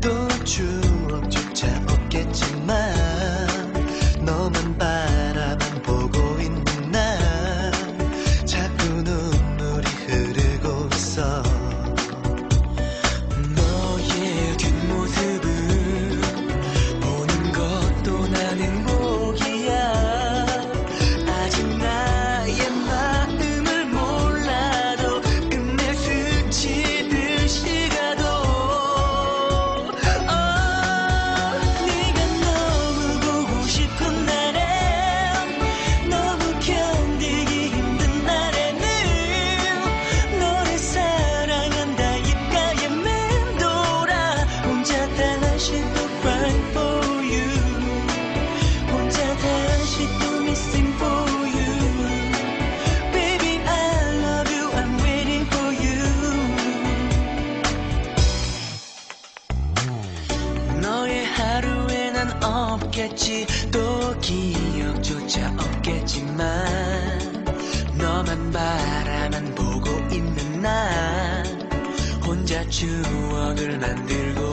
또 추억 조차 없겠지만 미래는 없겠지. 또 기억조차 없겠지만 너만 바라만 보고 있는 나 혼자 추억을 만들고